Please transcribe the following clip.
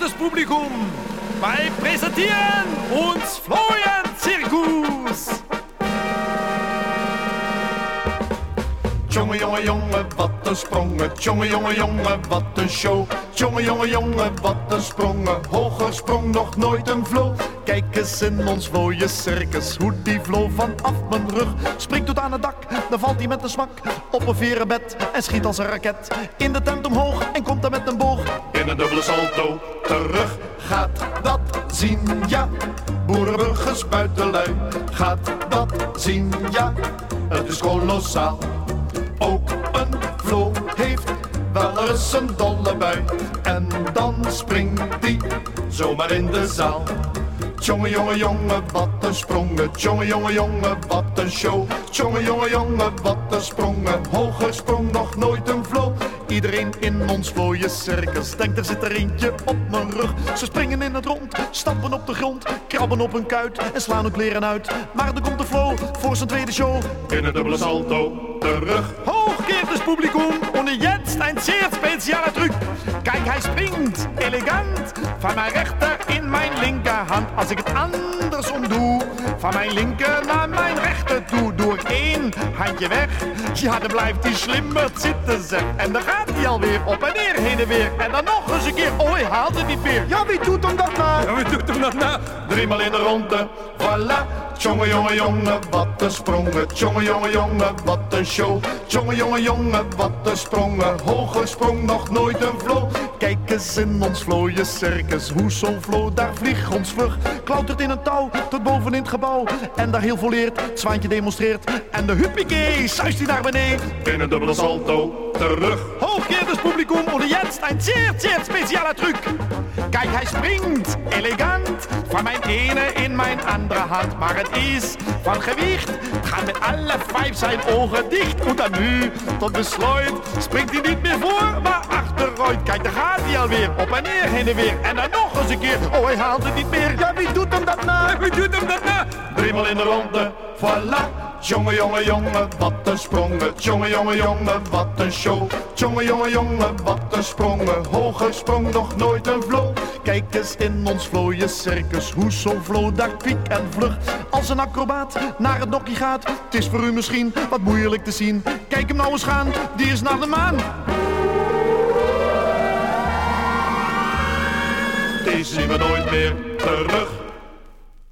geehrtes Publikum, wij presentieren ons Florian Circus. Jongen, jongen, jongen, wat een sprongen. Jongen, jongen, jongen, wat een show. Jongen, jongen, jongen, wat een sprongen. Hoger sprong nog nooit een vlo. Kijk eens in ons mooie circus, hoe die vlo vanaf mijn rug. Springt tot aan het dak, dan valt hij met een smak op een verenbed en schiet als een raket. In de tent omhoog en komt er met een boog. In een dubbele salto terug gaat dat zien, ja. Boerenburgers buitenlui gaat dat zien, ja. Het is kolossaal. Ook een vlo heeft wel eens een dolle bui. En dan springt hij zomaar in de zaal. Tjonge, jonge, jonge, wat een sprongen. Tjonge, jonge, jonge, wat een show. Tjonge, jonge, jonge, wat een sprongen. Hoger sprong nog nooit een vlo. Iedereen in ons mooie circus denkt er zit er eentje op mijn rug. Ze springen in het rond, stappen op de grond, krabben op hun kuit en slaan hun kleren uit. Maar dan komt de flow voor zijn tweede show. In een dubbele salto terug. Hoog geehrtes Publikum, und jetzt ein zeer speciale truc. Kijk, hij springt elegant van mijn rechter in mijn linkerhand. Als ik het andersom doe, van mijn linker naar mijn rechter toe, doe ik één handje weg. Ja, dan blijft hij slimmer zitten zeg. En dan gaat hij alweer op en neer, heen en weer. En dan nog eens een keer, oh hij haalt het niet meer. Ja, wie doet hem dat nou? Ja, wie doet hem dat nou? Driemaal in de ronde, voilà. Tjonge, jonge, jonge, wat een sprongen. Tjonge, jonge, jonge, wat een show. Tjonge, jonge, jonge, wat een sprongen. Hoger sprong nog nooit een vlo. Kijk eens in ons vlooie circus, hoe zo'n vlo daar vliegt ons vlug. Klautert in een touw tot boven in het gebouw. En daar heel volleerd het zwaantje demonstreert. En de huppakee, zuist hij naar beneden. In een dubbele salto, terug. Hoog geehrtes Publikum, und jetzt ein zeer, zeer speciale truc. Kijk, hij springt elegant van mijn ene in mijn andere hand. Maar het is van gewicht, het gaat met alle vijf zijn ogen dicht. En dan nu, tot besluit, springt hij niet meer voor, maar achteruit. Kijk, daar gaat hij alweer, op en neer, heen en weer. En dan nog eens een keer, oh hij haalt het niet meer. Ja, wie doet hem dat nou? Wie doet hem dat nou? Driemaal in de ronde, voilà. Jonge, jonge, jonge, wat een sprongen. Jonge, jonge, jonge, wat een show. Jonge, jonge, jonge, wat een sprongen. Hoger sprong nog nooit een vlo. Kijk eens in ons vlooie circus, hoe zo'n vlo daar en vlug. Als een acrobaat naar het nokkie gaat, het is voor u misschien wat moeilijk te zien. Kijk hem nou eens gaan, die is naar de maan. Die zien we nooit meer terug.